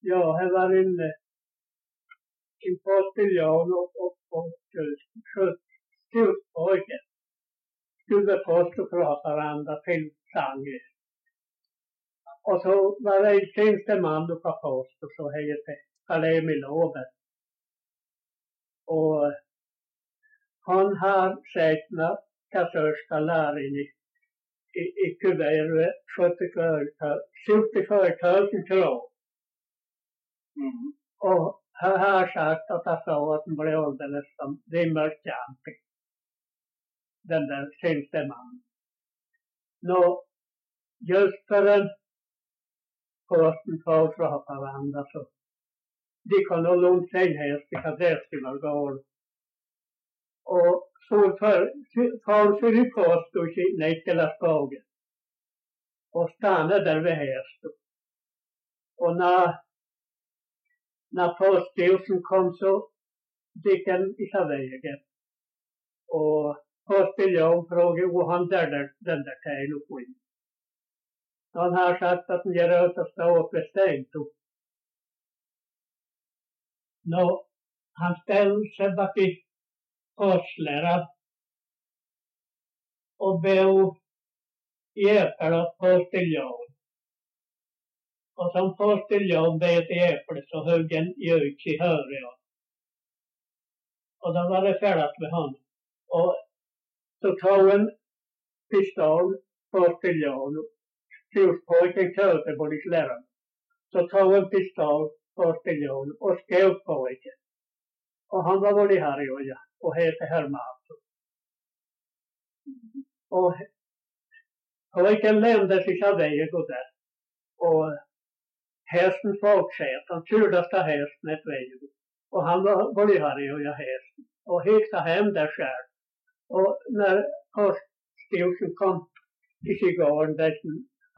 Ja, här var en, eh, i postiljon och, och, och eh, sköt pojken. Skulle först och prata varandra till sangis. Och så var det en tjänsteman på post och så hette Kalemi Lobe. Och eh, han har säkert kassörska läraren i, i, i kuvertet 74 000 kronor. Mm. Och han har sagt att jag sa att han blev alldeles som vimmelkämpig. Den där tjänstemannen. Nå, just för en posten får från varandra så de kan nog lugnt säga häst i kadräskorna går. Och så för, för sig i post och ner till skogen. Och stanna där vid hästen. Och när när påskdosen kom så gick han i vägen. Och postiljon frågade hur han där, där, den där tejlen på in. Han har sagt att han ger ut att stå upp i stängt. Nå, han ställde sig bak i korslära och blev hjälpare åt postiljon. Och som postiljon bet i äpplet så högg en göt i höret. Och då var det färdigt med honom. Och så tog en pistol postiljon. Kurspojken körde på lärare. Så tog en pistol postiljon och skrev pojken. Och han var både Harjoja och hette Hermansson. Alltså. Och pojken lämnade sig av vägen där. Och hästen folksätt, han turdaste hästen ett väg. Och han var både Harjoja hästen. Och hittade hem där själv. Och när poststyrelsen kom i Sigården där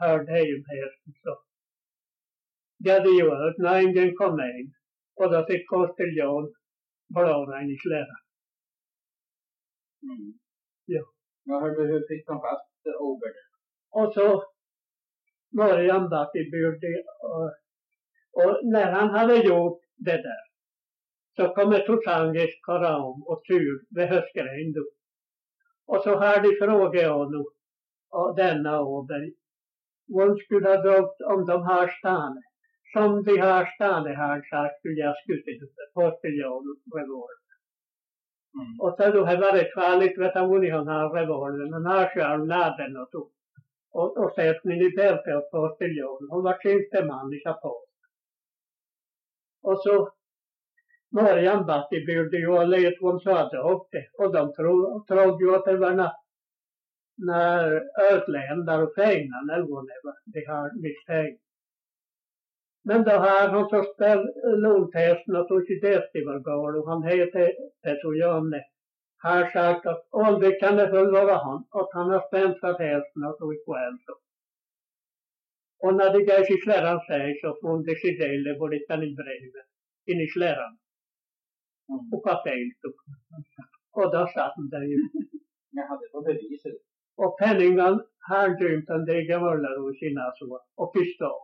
hörde hem hästen så ut när ingen kom in. Och då fick postiljon blåna in i släden. Mm. Ja. Jag hörde hur fick de fast Ober? Och så började han i byrde och, och när han hade gjort det där så kom ett Tosangis karam och tur vid höstgränden. Och så har de frågat honom, denna Åberg, vad skulle ha dragit om de har stannat? Som de har stannat har sagt, skulle jag skjutit postiljon revolver. Mm. Och så då har varit farligt, vet du, han har revolvern, han har själv laden och så. Och, och sett min i bältet hon var tjänsteman i post. Och så Marian Batti byggde ju och lät hon sade upp det. Och de tro, trodde ju att det var när, när utländare och fängnan eller vad det var, de har misstänkt. Men då har han så ställt låntesten och tog sitt till och han heter Petro Janne. Har sagt att aldrig kan det väl vara han, att han har stämplat och tagit på eld. Och när de gav sig släran sig så får de sig dela både i brevet in i släran Mm. och kapellt. Och då satt han där ju. Jaha, det var beviset. Och penningen har grymt han det gamla och sina så och pistol.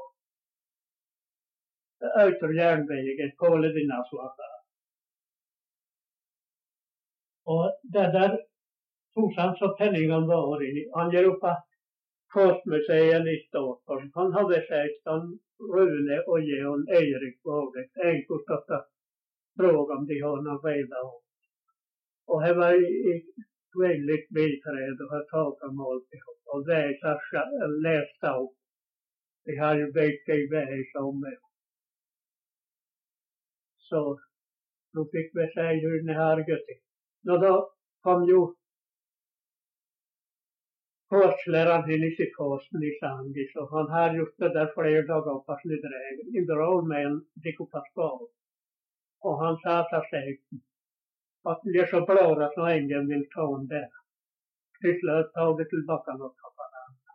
Ut ur järnvägen, kolla dina så och det där tog han så penningen var i. Han ger upp Konstmuseet i Stockholm. Han hade sagt om Rune och Georg Erik Våget, enkelt att fråga om de har någon reda om. Och det var i kvinnligt biträde och har tagit om alltihop. Och läsa, läsa upp. De har ju byggt i väg om det. Så då fick vi säga hur ni har gått till. Och då kom ju Korsläraren in i psykosen i Sandis och han har just det där flera dagar på slidrägen. i råd med en dikopaspal. Och han sa till sig att det är så blåra så ingen vill ta en där. Till slut tog det tillbaka något av varandra.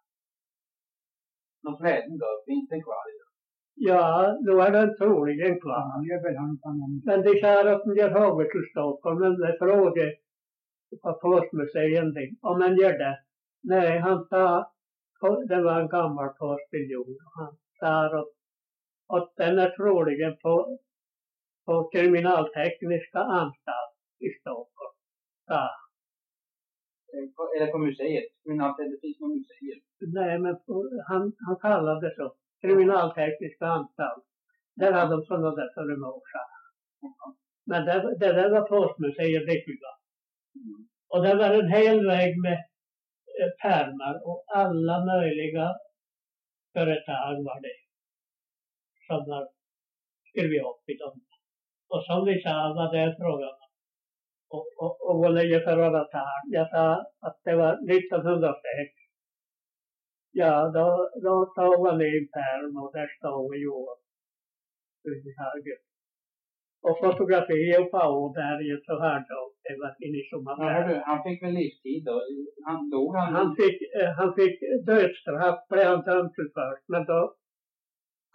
Någon fläden då? Finns den kvar idag? Ja, då är den troligen han som Men de att de gör havet till Stockholm, men det frågade på postmuseet om man gör det. Nej, han sa, det var en gammal postiljon, han sa att Och den är troligen på, på kriminaltekniska anstalt i Stockholm. Ja. Eller på museet. Men att det finns något museum. Nej, men på- han, han kallade det så. Kriminaltekniska anstalt. Där hade de sådana där föremål. Men det, det där var postmuseet riktiga. Mm. Och det var en hel väg med eh, pärmar och alla möjliga företag var det. Som var...skrev vi upp i dem. Och som vi sa var det frågan om. Och, och, och vad lägger för? Jag sa att det var 1906. Ja, då, då tog han in pärm och där stod vi och överhuvudtaget. Och fotografier på berget så här då, det var inne i sommaren. hördu, han fick väl livstid då? Han dog han? Han fick, eh, han fick dödsstraff, blev han dömd till först. Men då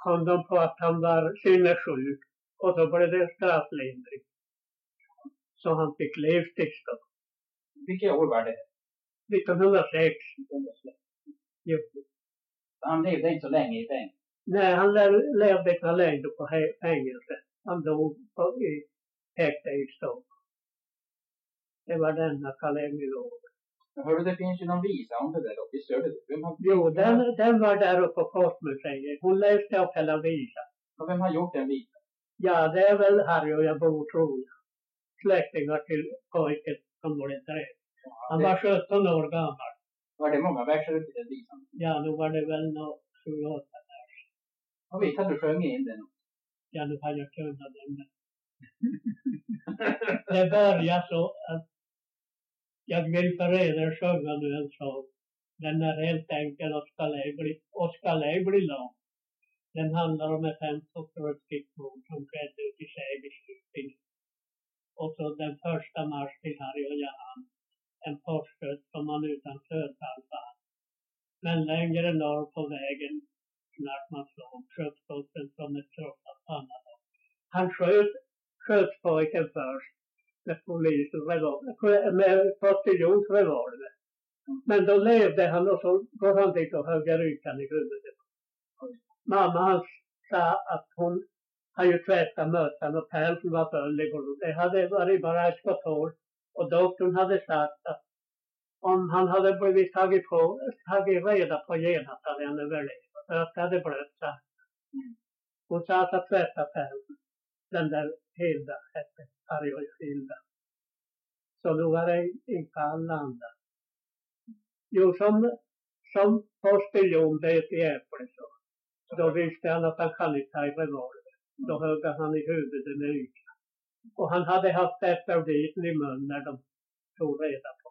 kom de på att han var sinnessjuk. Och då blev det strafflindring. Så han fick livstidsstraff. Vilket år var det? 1906. Jo. Han levde inte så länge i fängelse. Nej, han le- levde inte längre på fängelse. Han dog på, i häkte i Stockholm. Det var denna. Men Hörru, det finns ju någon visa om det där uppe. Vem har, Jo, den, den var där uppe på Postmuseet. Hon läste upp hela visan. och vem har gjort den visan? Ja, det är väl Harry och jag bor tror jag. Släktingar till pojken som var inte det. Han var 17 år gammal. Var det många verser i den visan? Ja, nu var det väl nå 7-8 där. Jag vet att du sjöng in den. Ja, nu har jag kunnat den. men- det börjar så att jag vill för er sjunga nu en sång. Den är helt enkel och ska ej bli, och ska bli lång. Den handlar om ett hemskt och ruskigt mord som skedde ute i Segerstuping. Och så den första mars till Harry och Johan. En forsköt som man utan stödfall fann. Men längre norr på vägen, snart man såg, skötskotten som ett krossat pannaband. Han sköt, skötspojken först med polisens revolver, med postiljons revolver. Men då levde han och så går han dit och hugger rykan i huvudet. Mamma hans sa att hon hade ju tvättat mössan och pälsen var full i blod. Det hade varit bara ett par. Och doktorn hade sagt att om han hade blivit taget, på, tagit reda på genast hade han överlevt. För att det hade blött så. Hon sa att att tvätta pälsen. Den där Hilda hette, och Hilda. Så då var det inte alla Jo, som, som postiljon bet i äpplet så. Då visste han att han kan inte ta en revolver. Då högg han i huvudet med yxan. Och han hade haft eperditen i mun när de tog reda på